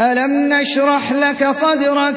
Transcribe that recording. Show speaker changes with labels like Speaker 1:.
Speaker 1: أَلَمْ نَشْرَحْ لَكَ صَدْرَكَ